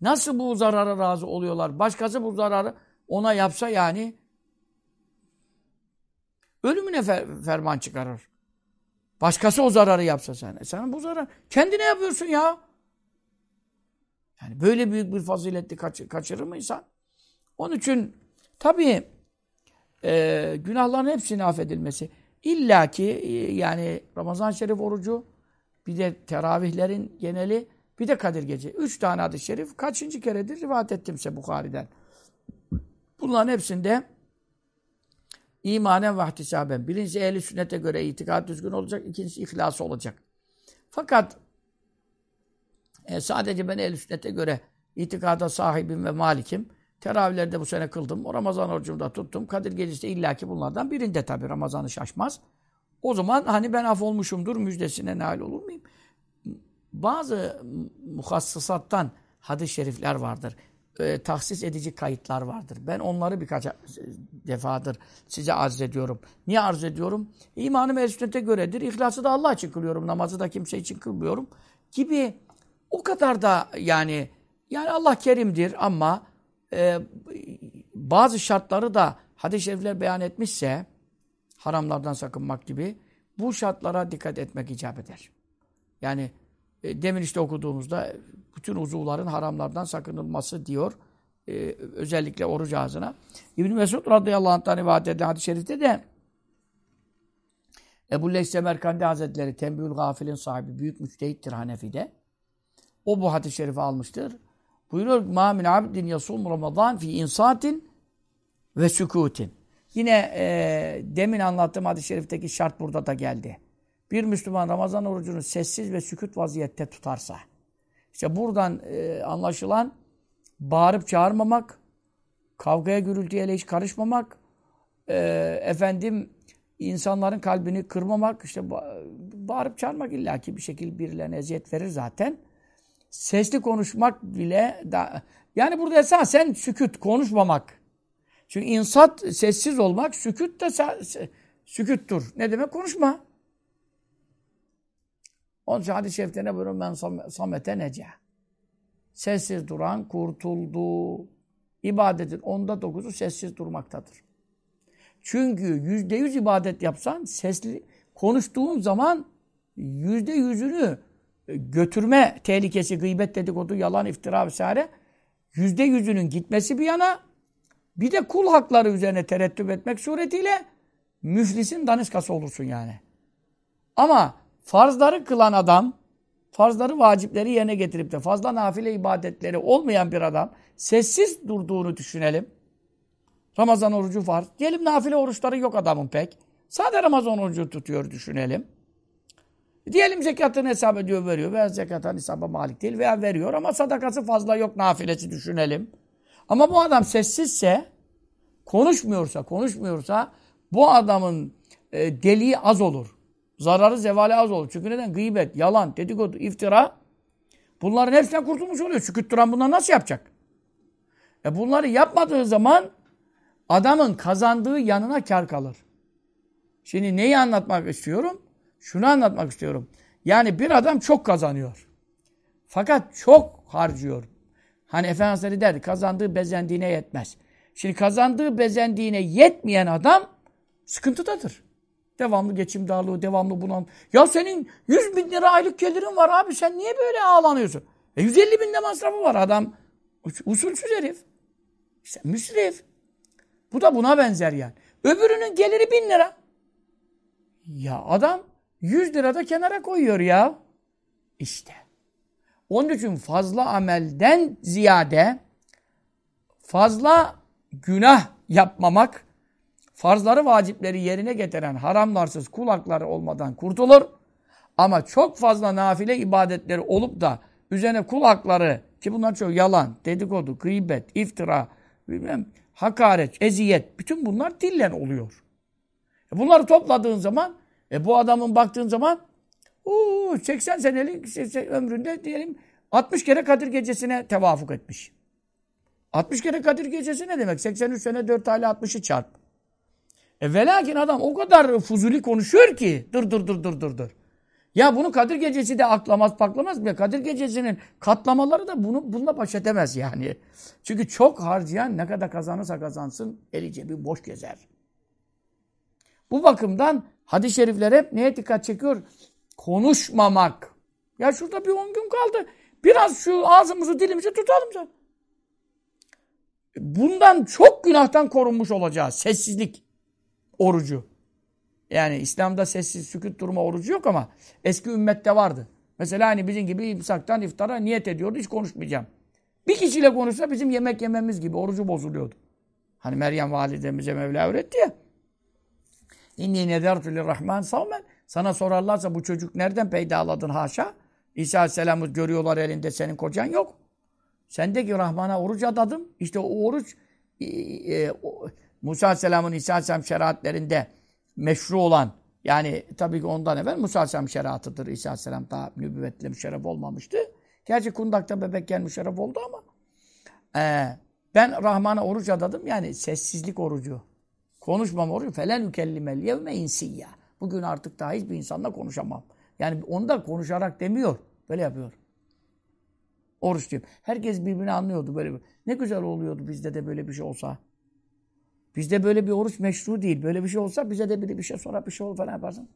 Nasıl bu zarara razı oluyorlar? Başkası bu zararı ona yapsa yani ölümüne fer ferman çıkarır. Başkası o zararı yapsa sen. E sen bu zarar kendine yapıyorsun ya. Yani böyle büyük bir faziletli kaç kaçırır mı insan? Onun için tabii e, günahların hepsinin affedilmesi. İlla ki e, yani Ramazan-ı Şerif orucu bir de teravihlerin geneli bir de Kadir Gece. Üç tane hadis-i şerif. Kaçıncı keredir rivayet ettimse Bukhari'den. Bunların hepsinde imanen ve ihtisaben. Birincisi ehli sünnete göre itikad düzgün olacak. ikincisi ihlası olacak. Fakat e, sadece ben ehli sünnete göre itikada sahibim ve malikim. Teravihlerde bu sene kıldım. O Ramazan orucumda tuttum. Kadir gecesi illaki bunlardan birinde tabii Ramazan'ı şaşmaz. O zaman hani ben af olmuşumdur müjdesine nail olur muyum? Bazı muhassısattan hadis-i şerifler vardır. E, tahsis edici kayıtlar vardır. Ben onları birkaç defadır size arz ediyorum. Niye arz ediyorum? İmanım el göredir. İhlası da Allah için kılıyorum. Namazı da kimse için kılmıyorum. Gibi o kadar da yani yani Allah kerimdir ama e, bazı şartları da hadis-i şerifler beyan etmişse haramlardan sakınmak gibi bu şartlara dikkat etmek icap eder. Yani e, demin işte okuduğumuzda bütün uzuvların haramlardan sakınılması diyor. E, özellikle oruç ağzına. İbn Mesud radıyallahu anh'tan rivayet edilen hadis-i şerifte de Ebu Leys Semerkandi Hazretleri Tembül Gafil'in sahibi büyük müçtehittir Hanefi'de. O bu hadis-i şerifi almıştır. Buyuruyor ma min abdin yasum ramazan fi insatin ve sükutin. Yine e, demin anlattığım hadis-i şerifteki şart burada da geldi. Bir Müslüman Ramazan orucunu sessiz ve sükut vaziyette tutarsa. İşte buradan e, anlaşılan bağırıp çağırmamak, kavgaya gürültüye hiç karışmamak, e, efendim insanların kalbini kırmamak, işte bağırıp çağırmak illaki bir şekilde birilerine eziyet verir zaten sesli konuşmak bile da yani burada esasen sükut konuşmamak. Çünkü insat sessiz olmak, sükut da sükuttur. Ne demek? Konuşma. Onun için hadis-i şerifte ne buyuruyor? Ben samete nece. Sessiz duran kurtuldu. İbadetin onda dokuzu sessiz durmaktadır. Çünkü yüzde yüz ibadet yapsan sesli konuştuğun zaman yüzde yüzünü götürme tehlikesi, gıybet dedikodu, yalan, iftira vesaire yüzde yüzünün gitmesi bir yana bir de kul hakları üzerine terettüp etmek suretiyle müflisin daniskası olursun yani. Ama farzları kılan adam, farzları, vacipleri yerine getirip de fazla nafile ibadetleri olmayan bir adam sessiz durduğunu düşünelim. Ramazan orucu farz. Diyelim nafile oruçları yok adamın pek. Sadece Ramazan orucu tutuyor düşünelim. Diyelim zekatını hesap ediyor, veriyor veya zekatın hesaba malik değil veya veriyor ama sadakası fazla yok, nafilesi düşünelim. Ama bu adam sessizse, konuşmuyorsa, konuşmuyorsa bu adamın e, deliği az olur. Zararı zevali az olur. Çünkü neden? Gıybet, yalan, dedikodu, iftira bunların hepsinden kurtulmuş oluyor. Sükut duran bunlar nasıl yapacak? E bunları yapmadığı zaman adamın kazandığı yanına kar kalır. Şimdi neyi anlatmak istiyorum? Şunu anlatmak istiyorum. Yani bir adam çok kazanıyor. Fakat çok harcıyor. Hani Efendimiz derdi kazandığı bezendiğine yetmez. Şimdi kazandığı bezendiğine yetmeyen adam sıkıntıdadır. Devamlı geçim darlığı, devamlı bunam. Ya senin 100 bin lira aylık gelirin var abi sen niye böyle ağlanıyorsun? E 150 bin de masrafı var adam. Usulsüz herif. İşte müsrif. Bu da buna benzer yani. Öbürünün geliri bin lira. Ya adam 100 lira da kenara koyuyor ya. İşte. Onun için fazla amelden ziyade fazla günah yapmamak, farzları vacipleri yerine getiren haramlarsız kulakları olmadan kurtulur. Ama çok fazla nafile ibadetleri olup da üzerine kulakları ki bunlar çok yalan, dedikodu, gıybet, iftira, bilmem, hakaret, eziyet bütün bunlar dillen oluyor. E bunları topladığın zaman e bu adamın baktığın zaman uu, 80 senelik ömründe diyelim 60 kere Kadir Gecesi'ne tevafuk etmiş. 60 kere Kadir Gecesi ne demek? 83 sene 4 ayla 60'ı çarp. E velakin adam o kadar fuzuli konuşuyor ki dur dur dur dur dur dur. Ya bunu Kadir Gecesi de aklamaz paklamaz bile. Kadir Gecesi'nin katlamaları da bunu bununla baş edemez yani. Çünkü çok harcayan ne kadar kazanırsa kazansın eli cebi boş gezer. Bu bakımdan hadis-i şerifler hep neye dikkat çekiyor? Konuşmamak. Ya şurada bir on gün kaldı. Biraz şu ağzımızı dilimizi tutalım sen. Bundan çok günahtan korunmuş olacağız. Sessizlik orucu. Yani İslam'da sessiz sükut durma orucu yok ama eski ümmette vardı. Mesela hani bizim gibi imsaktan iftara niyet ediyordu hiç konuşmayacağım. Bir kişiyle konuşsa bizim yemek yememiz gibi orucu bozuluyordu. Hani Meryem validemize Mevla öğretti ya. İnni nedertu lirrahman savmen. Sana sorarlarsa bu çocuk nereden peydaladın haşa? İsa Aleyhisselam'ı görüyorlar elinde senin kocan yok. Sen de ki Rahman'a oruç adadım. İşte o oruç e, e, o, Musa Aleyhisselam'ın İsa Aleyhisselam şeriatlerinde meşru olan yani tabii ki ondan evvel Musa Aleyhisselam şeriatıdır. İsa Aleyhisselam daha nübüvvetle müşerref olmamıştı. Gerçi kundakta bebekken müşerref oldu ama e, ben Rahman'a oruç adadım. Yani sessizlik orucu. Konuşmam orucu. Felen ükellimel yevme insiyya. Bugün artık daha hiçbir insanla konuşamam. Yani onu da konuşarak demiyor. Böyle yapıyor. Oruç diyor. Herkes birbirini anlıyordu böyle. Ne güzel oluyordu bizde de böyle bir şey olsa. Bizde böyle bir oruç meşru değil. Böyle bir şey olsa bize de biri bir şey sonra bir şey olur falan yaparsın.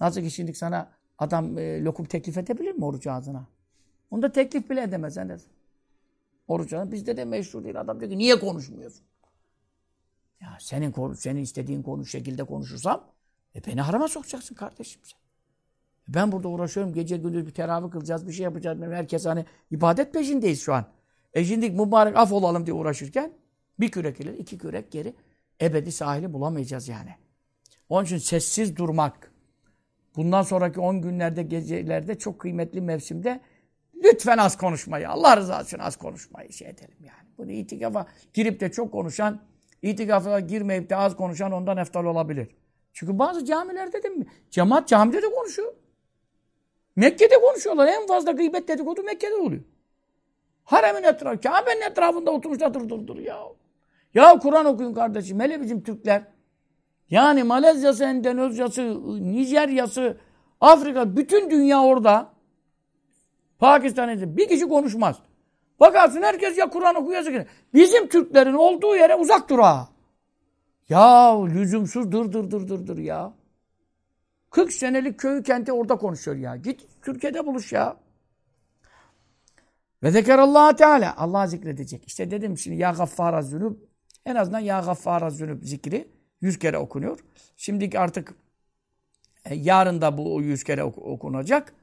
Nasıl ki şimdi sana adam e, lokum teklif edebilir mi oruç ağzına? Onu da teklif bile edemez. Yani. Oruç ağzına. Bizde de meşru değil. Adam diyor ki niye konuşmuyorsun? Ya senin senin istediğin konu şekilde konuşursam e beni harama sokacaksın kardeşim sen. Ben burada uğraşıyorum. Gece gündüz bir teravih kılacağız. Bir şey yapacağız. Herkes hani ibadet peşindeyiz şu an. E şimdi mübarek af olalım diye uğraşırken bir kürek ile iki kürek geri ebedi sahili bulamayacağız yani. Onun için sessiz durmak. Bundan sonraki on günlerde, gecelerde çok kıymetli mevsimde lütfen az konuşmayı, Allah rızası için az konuşmayı şey edelim yani. Bunu itikafa girip de çok konuşan, itikafa girmeyip de az konuşan ondan eftal olabilir. Çünkü bazı camilerde de? Cemaat camide de konuşuyor. Mekke'de konuşuyorlar. En fazla gıybet dedikodu Mekke'de oluyor. Haremin etrafı, Kabe'nin etrafında oturmuşlar dur dur dur ya. Ya Kur'an okuyun kardeşim. Hele bizim Türkler. Yani Malezya'sı, Endonezya'sı, Nijerya'sı, Afrika, bütün dünya orada. Pakistan'da bir kişi konuşmaz. Bakarsın herkes ya Kur'an okuyor ya Bizim Türklerin olduğu yere uzak dur ha. Ya lüzumsuz dur dur dur dur dur ya. 40 senelik köyü kenti orada konuşuyor ya. Git Türkiye'de buluş ya. Ve zekerallahu Teala. Allah zikredecek. İşte dedim şimdi ya gaffara zünub. En azından ya gaffara zünub zikri yüz kere okunuyor. Şimdi artık e, yarın da bu yüz kere ok okunacak.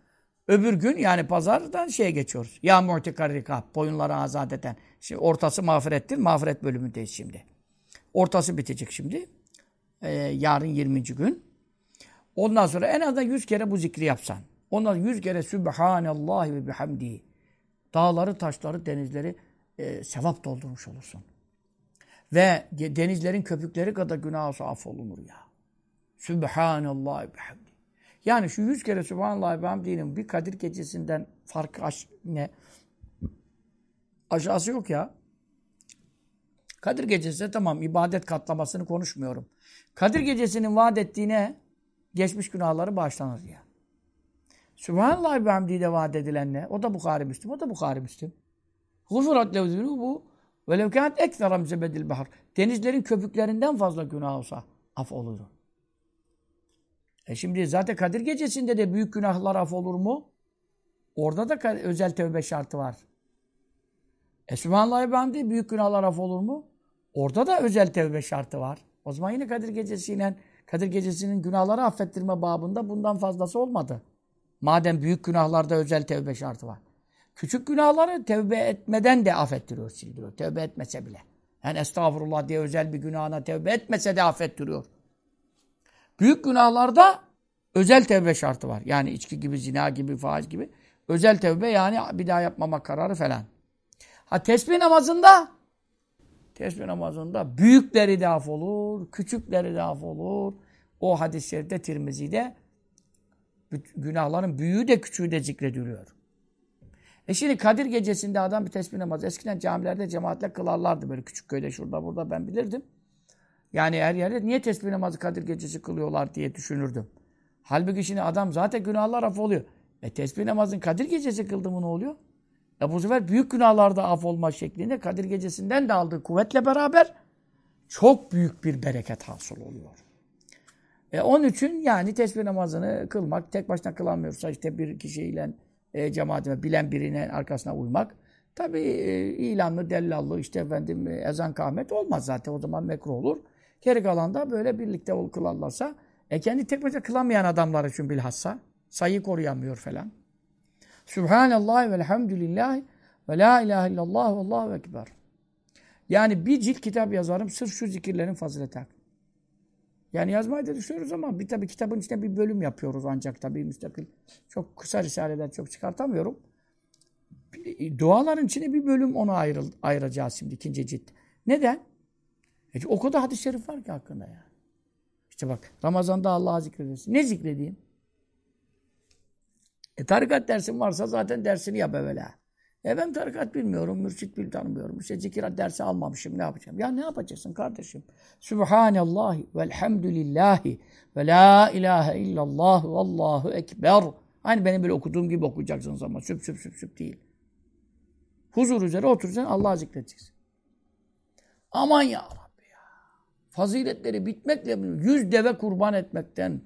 Öbür gün yani pazardan şeye geçiyoruz. Ya mu'tikar rikab. Boyunları azat eden. Şimdi ortası mağfirettir. Mağfiret bölümündeyiz şimdi. Ortası bitecek şimdi. Ee, yarın 20. gün. Ondan sonra en azından yüz kere bu zikri yapsan. Ondan yüz kere Sübhanallah ve bihamdihi. Dağları, taşları, denizleri e, sevap doldurmuş olursun. Ve denizlerin köpükleri kadar günah olsa affolunur ya. Sübhanallah bihamdi. Yani şu yüz kere Sübhanallah bihamdi'nin bir Kadir gecesinden farkı aş ne? Aşağısı yok ya. Kadir gecesi tamam ibadet katlamasını konuşmuyorum. Kadir gecesinin vaat ettiğine geçmiş günahları bağışlanır ya. Sübhanallah ve hamdiyle vaat edilen ne? O da Bukhari Müslim, o da Bukhari Müslim. Gufurat levzünü bu. Ve levkânet ekseram zebedil bahar. Denizlerin köpüklerinden fazla günah olsa af olur. E şimdi zaten Kadir gecesinde de büyük günahlar af olur mu? Orada da özel tövbe şartı var. E Sübhanallah büyük günahlar af olur mu? Orada da özel tevbe şartı var. O zaman yine Kadir Gecesi'yle Kadir Gecesi'nin günahları affettirme babında bundan fazlası olmadı. Madem büyük günahlarda özel tevbe şartı var. Küçük günahları tevbe etmeden de affettiriyor, sildiriyor. Tevbe etmese bile. Yani estağfurullah diye özel bir günahına tevbe etmese de affettiriyor. Büyük günahlarda özel tevbe şartı var. Yani içki gibi, zina gibi, faiz gibi. Özel tevbe yani bir daha yapmama kararı falan. Ha tesbih namazında tesbih namazında büyükleri de af olur, küçükleri de af olur. O hadis-i şerifte Tirmizi'de günahların büyüğü de küçüğü de zikrediliyor. E şimdi Kadir gecesinde adam bir tesbih namazı. Eskiden camilerde cemaatle kılarlardı böyle küçük köyde şurada burada ben bilirdim. Yani her yerde niye tesbih namazı Kadir gecesi kılıyorlar diye düşünürdüm. Halbuki şimdi adam zaten günahlar af oluyor. E tesbih namazın Kadir gecesi kıldı mı ne oluyor? E bu sefer büyük günahlarda af olma şeklinde Kadir gecesinden de aldığı kuvvetle beraber çok büyük bir bereket hasıl oluyor. E onun için yani tesbih namazını kılmak, tek başına kılamıyorsa işte bir kişiyle e, cemaatime bilen birine arkasına uymak. Tabi e, ilanlı, dellallı, işte efendim e, ezan kahmet olmaz zaten o zaman mekruh olur. Geri kalan da böyle birlikte ol kılarlarsa e kendi tek başına kılamayan adamlar için bilhassa sayı koruyamıyor falan. Subhanallah ve elhamdülillah ve la ilahe illallah ve allahu ekber. Yani bir cilt kitap yazarım sırf şu zikirlerin fazileti hakkında. Yani yazmayı da düşünüyoruz ama bir tabii kitabın içinde bir bölüm yapıyoruz ancak tabii müstakil. Çok kısa risaleler çok çıkartamıyorum. Duaların içine bir bölüm ona ayrıl, ayıracağız şimdi ikinci cilt. Neden? E, o kadar hadis-i şerif var ki hakkında ya. İşte bak Ramazan'da Allah'a zikredesin. Ne zikredeyim? E tarikat dersin varsa zaten dersini yap evvela. E ben tarikat bilmiyorum, mürşit bil tanımıyorum. İşte zikir dersi almamışım, ne yapacağım? Ya ne yapacaksın kardeşim? Subhanallahi velhamdülillahi ve la ilahe illallah ve allahu ekber. Aynı benim böyle okuduğum gibi okuyacaksınız ama süp süp süp süp değil. Huzur üzere oturacaksın, Allah'ı zikredeceksin. Aman ya Rabbi ya. Faziletleri bitmekle yüz deve kurban etmekten,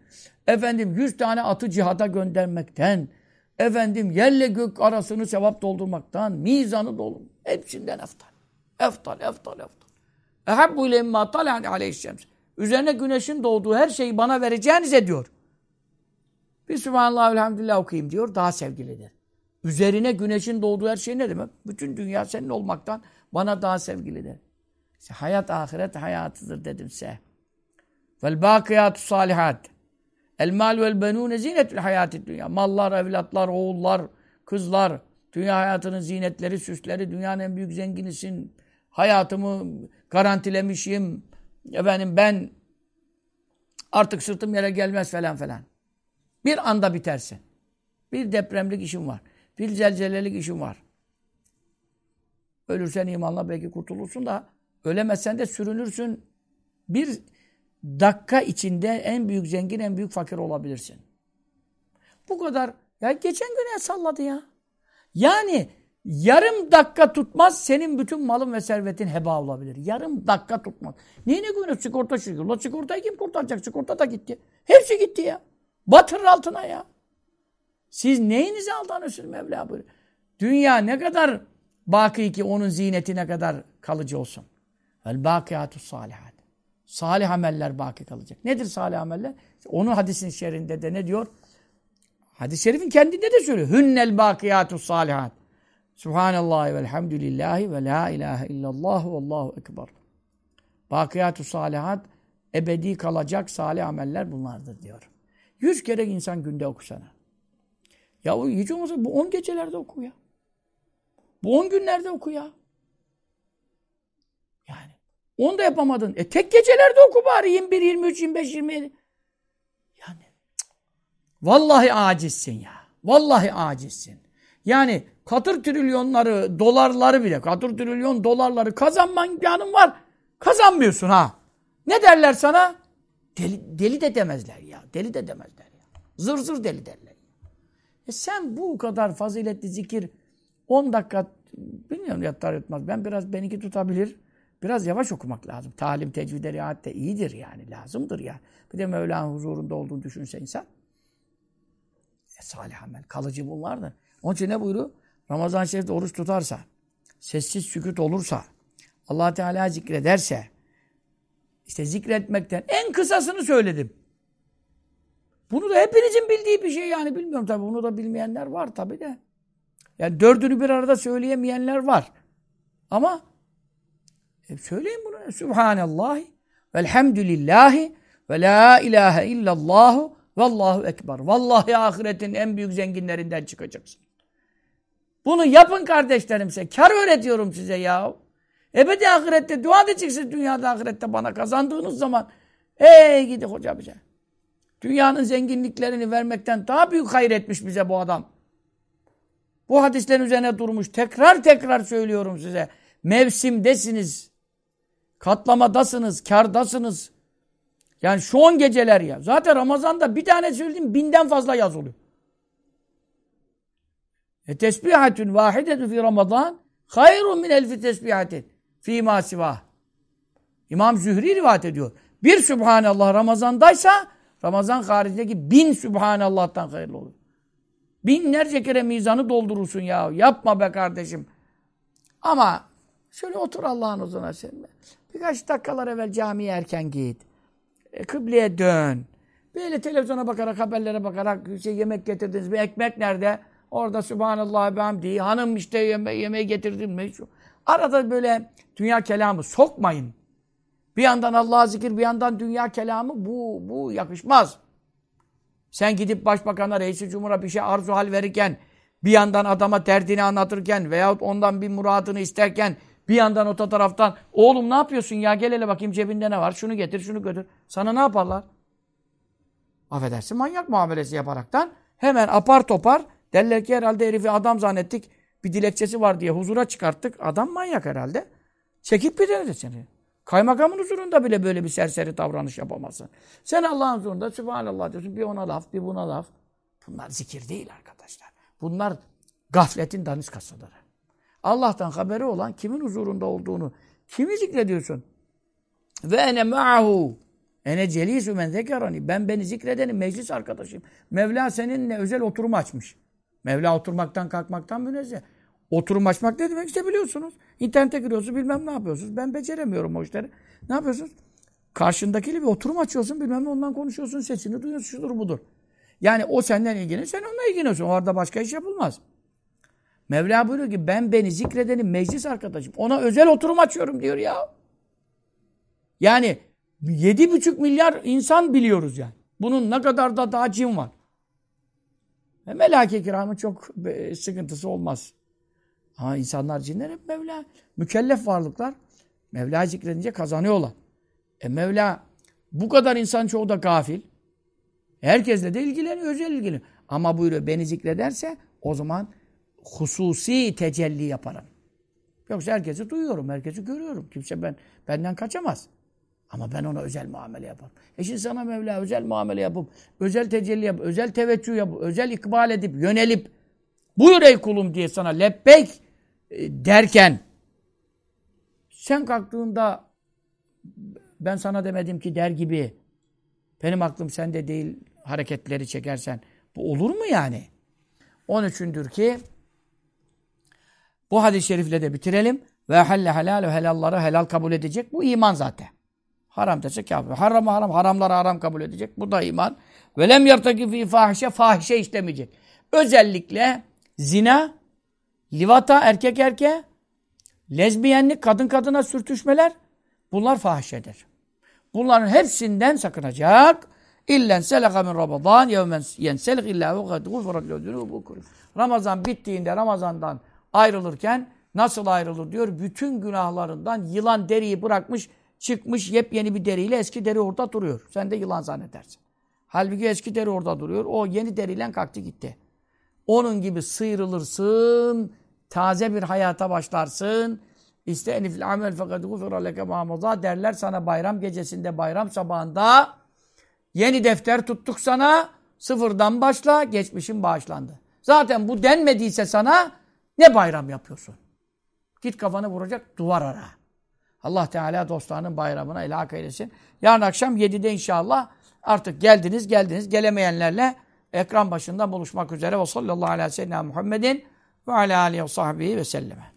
efendim yüz tane atı cihada göndermekten, efendim yerle gök arasını sevap doldurmaktan, mizanı doldur. Hepsinden eftal. Eftal, eftal, eftal. Ehabbu ile imma talan aleyhissems. Üzerine güneşin doğduğu her şeyi bana vereceğinize diyor. Bir Sübhanallah elhamdülillah okuyayım diyor. Daha sevgilidir. Üzerine güneşin doğduğu her şey ne demek? Bütün dünya senin olmaktan bana daha sevgilidir. İşte hayat ahiret hayatıdır dedim size. Vel bakiyatu salihat. El mal vel benune zinetül hayatid dünya. Mallar, evlatlar, oğullar, kızlar, dünya hayatının zinetleri, süsleri, dünyanın en büyük zenginisin. Hayatımı garantilemişim. Efendim ben artık sırtım yere gelmez falan falan. Bir anda bitersin. Bir depremlik işim var. Bir zelzelelik işim var. Ölürsen imanla belki kurtulursun da ölemezsen de sürünürsün. Bir dakika içinde en büyük zengin, en büyük fakir olabilirsin. Bu kadar. Ya geçen gün el salladı ya. Yani yarım dakika tutmaz senin bütün malın ve servetin heba olabilir. Yarım dakika tutmaz. Niye ne güvenir sigorta şirketi? Ulan sigortayı kim kurtaracak? Sigorta da gitti. Hepsi gitti ya. Batırır altına ya. Siz neyinize aldanıyorsunuz Mevla buyuruyor. Dünya ne kadar baki ki onun ziyneti ne kadar kalıcı olsun. El bakiyatü salihat. Salih ameller baki kalacak. Nedir salih ameller? Onun hadisin şerinde de ne diyor? Hadis-i şerifin kendinde de söylüyor. Hünnel bakiyatu salihat. Subhanallah ve elhamdülillahi ve la ilahe illallah ve allahu ekber. Bakiyatu salihat ebedi kalacak salih ameller bunlardır diyor. Yüz kere insan günde okusana. Ya o hiç olmazsa bu on gecelerde oku ya. Bu on günlerde oku ya. Yani. Onu da yapamadın. E tek gecelerde oku bari. 21, 23, 25, 27. Yani. Cık. Vallahi acizsin ya. Vallahi acizsin. Yani katır trilyonları, dolarları bile, katır trilyon dolarları kazanma imkanın var. Kazanmıyorsun ha. Ne derler sana? Deli, deli de demezler ya. Deli de demezler ya. Zır zır deli derler. E sen bu kadar faziletli zikir 10 dakika bilmiyorum yatar yatmaz. Ben biraz benimki tutabilir. Biraz yavaş okumak lazım. Talim, tecvide, riayet de iyidir yani. Lazımdır yani. Bir de Mevla'nın huzurunda olduğunu düşünse insan. E, salih amel. Kalıcı bunlardır. Onun için ne buyuruyor? Ramazan-ı Şerif'te oruç tutarsa, sessiz sükut olursa, allah Teala zikrederse, işte zikretmekten en kısasını söyledim. Bunu da hepinizin bildiği bir şey yani bilmiyorum tabii. Bunu da bilmeyenler var tabii de. Yani dördünü bir arada söyleyemeyenler var. Ama e, söyleyin bunu. Subhanallah velhamdülillahi ve la ilahe illallahu vallahu ekber. Vallahi ahiretin en büyük zenginlerinden çıkacaksın. Bunu yapın kardeşlerimse. Kar öğretiyorum size ya. Ebedi ahirette dua edeceksiniz dünyada ahirette bana kazandığınız zaman. Ey gidi hoca bize. Dünyanın zenginliklerini vermekten daha büyük hayır etmiş bize bu adam. Bu hadislerin üzerine durmuş. Tekrar tekrar söylüyorum size. Mevsimdesiniz. Katlamadasınız. Kardasınız. Yani şu on geceler ya. Zaten Ramazan'da bir tane söyledim binden fazla yaz oluyor. E tesbihatun vahidetu fi Ramazan hayrun min elfi tesbihatin fi ma. İmam Zühri rivayet ediyor. Bir Subhanallah Ramazan'daysa Ramazan haricindeki bin Subhanallah'tan hayırlı olur. Binlerce kere mizanı doldurursun ya. Yapma be kardeşim. Ama şöyle otur Allah'ın huzuruna sen. Birkaç dakikalar evvel camiye erken git. E, kıbleye dön. Böyle televizyona bakarak, haberlere bakarak şey, yemek getirdiniz mi? Ekmek nerede? Orada Subhanallah ve hamdi. Hanım işte yeme yemeği getirdin mi? Arada böyle dünya kelamı sokmayın. Bir yandan Allah'a zikir, bir yandan dünya kelamı bu, bu yakışmaz. Sen gidip başbakana, reisi cumhura bir şey arzu hal verirken, bir yandan adama derdini anlatırken veyahut ondan bir muradını isterken, bir yandan o taraftan, oğlum ne yapıyorsun ya gel hele bakayım cebinde ne var, şunu getir, şunu götür. Sana ne yaparlar? Affedersin manyak muamelesi yaparaktan hemen apar topar derler ki herhalde herifi adam zannettik, bir dilekçesi var diye huzura çıkarttık. Adam manyak herhalde. Çekip bir seni. Kaymakamın huzurunda bile böyle bir serseri davranış yapamazsın. Sen Allah'ın huzurunda Sübhanallah diyorsun. Bir ona laf, bir buna laf. Bunlar zikir değil arkadaşlar. Bunlar gafletin daniskasıdır. Allah'tan haberi olan kimin huzurunda olduğunu, kimi zikrediyorsun? Ve ene ma'hu. Ene celisü men zekerani. Ben beni zikredenim, meclis arkadaşım. Mevla seninle özel oturum açmış. Mevla oturmaktan kalkmaktan münezzeh. Oturum açmak ne demek işte biliyorsunuz. İnternete giriyorsunuz bilmem ne yapıyorsunuz. Ben beceremiyorum o işleri. Ne yapıyorsunuz? Karşındakiyle bir oturum açıyorsun bilmem ne ondan konuşuyorsun sesini duyuyorsun şudur budur. Yani o senden ilgileniyor sen onunla ilgileniyorsun. Orada başka iş yapılmaz. Mevla buyuruyor ki ben beni zikredenim meclis arkadaşım. Ona özel oturum açıyorum diyor ya. Yani yedi buçuk milyar insan biliyoruz yani. Bunun ne kadar da daha cin var. E, Melake kiramın çok e, sıkıntısı olmaz. Ama insanlar, cinler hep Mevla. Mükellef varlıklar. Mevla zikredince kazanıyorlar. E Mevla bu kadar insan çoğu da gafil. Herkesle de ilgileniyor, özel ilgileniyor. Ama buyuruyor beni zikrederse o zaman hususi tecelli yaparım. Yoksa herkesi duyuyorum, herkesi görüyorum. Kimse ben benden kaçamaz. Ama ben ona özel muamele yaparım. E şimdi sana Mevla özel muamele yapıp, özel tecelli yapıp, özel teveccüh yapıp, özel ikbal edip, yönelip, buyur ey kulum diye sana lebbek e, derken sen kalktığında ben sana demedim ki der gibi benim aklım sende değil hareketleri çekersen bu olur mu yani? Onun üçündür ki bu hadis-i şerifle de bitirelim. Ve halle helal helalları helal kabul edecek. Bu iman zaten. Haram dese kafir. Haram haram, haramları haram kabul edecek. Bu da iman. Ve lem yartaki fi fahişe, fahişe işlemeyecek. Özellikle zina, livata, erkek erkeğe, lezbiyenlik, kadın kadına sürtüşmeler bunlar fahişedir. Bunların hepsinden sakınacak. İllen selaka min Ramazan yevmen yenselik illa ve lehu Ramazan bittiğinde Ramazan'dan ayrılırken nasıl ayrılır diyor. Bütün günahlarından yılan deriyi bırakmış, çıkmış yepyeni bir deriyle eski deri orada duruyor. Sen de yılan zannedersin. Halbuki eski deri orada duruyor. O yeni deriyle kalktı gitti. Onun gibi sıyrılırsın, taze bir hayata başlarsın. İşte enifil amel fakat gufira leke ma'maza derler sana bayram gecesinde, bayram sabahında yeni defter tuttuk sana, sıfırdan başla, geçmişin bağışlandı. Zaten bu denmediyse sana ne bayram yapıyorsun? Git kafanı vuracak duvar ara. Allah Teala dostlarının bayramına ilhak eylesin. Yarın akşam 7'de inşallah artık geldiniz geldiniz. Gelemeyenlerle ekran başında buluşmak üzere. Ve sallallahu aleyhi ve sellem Muhammedin ve ala aleyhi ve sahbihi ve selleme.